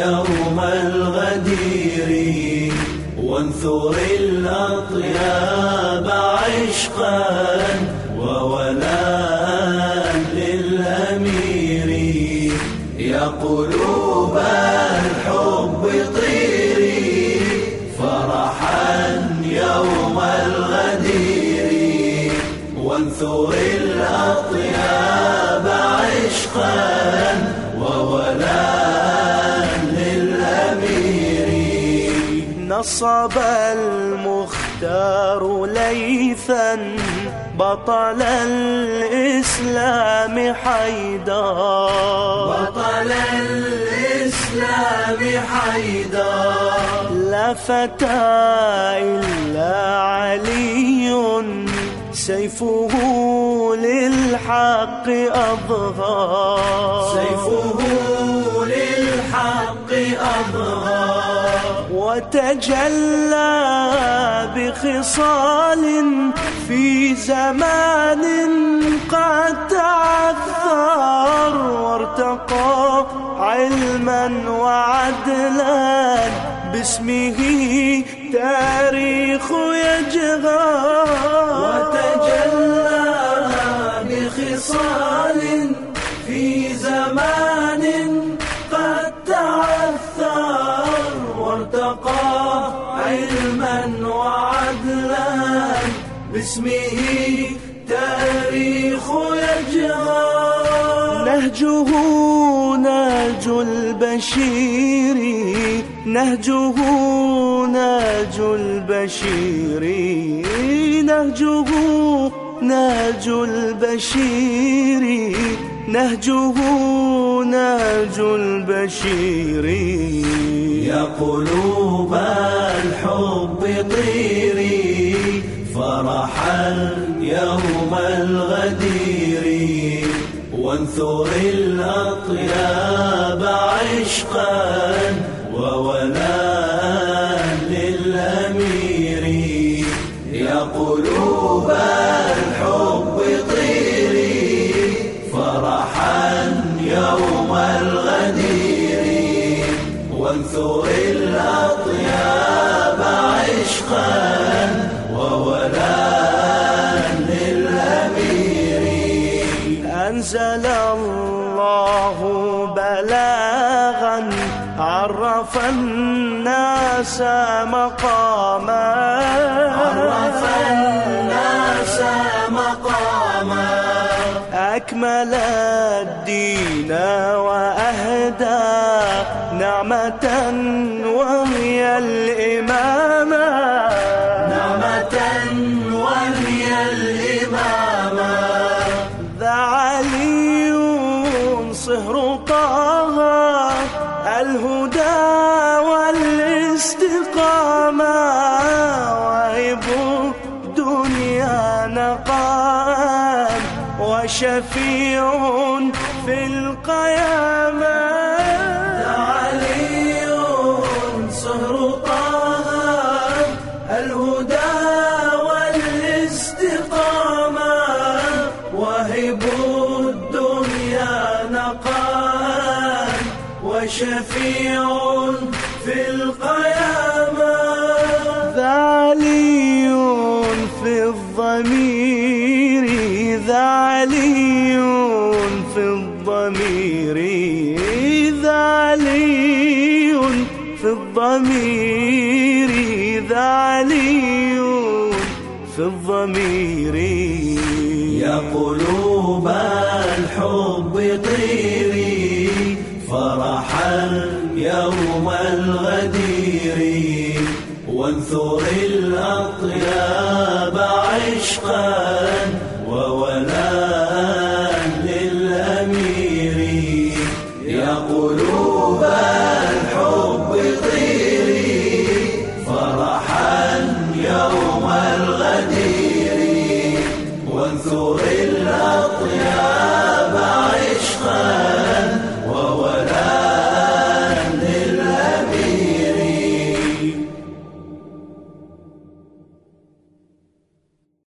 يوم الغدير وانثر الأطياب عشقا وولاء للأمير يا قلوب الحب طيري فرحا يوم الغدير وانثر الأطياب عشقا وولاء نصب المختار ليثا بطل الإسلام حيدر. بطل الإسلام حيدر. لا فتى إلا علي سيفه للحق أظهر. سيفه للحق أظهر. وتجلى بخصال في زمان قد تعثر وارتقى علما وعدلا باسمه تاريخ يجهر وتجلى بخصال في زمان قد تعثر وارتقى باسمه تاريخ يجهر نهجه نهج البشير. نهجه نهج البشير. نهجه نهج البشير. نهجه نهج البشير. يا قلوب الحب طيري فرحا يوم الغدير وانثر الأطياب عشقا وولاء للأمير. يا قلوب الحب طيري فرحا يوم الغدير. وانثر الأطياب عشقا وولاء أنزل الله بلاغا عرف الناس مقاما. عرف الناس مقاما. أكمل الدين وأهدى نعمة وهي الإمامة والاستقامة وهب الدنيا نقام وشفيع في القيامة. علي صهر طه الهدى والاستقامة. الدنيا وشفيع في القيامة. الضمير ذا علي في الضمير ذا علي في الضمير ذا علي في الضمير. يا قلوب الحب طيري فرحا يوم الغدير وانثر الأطياب عشقا. وولاء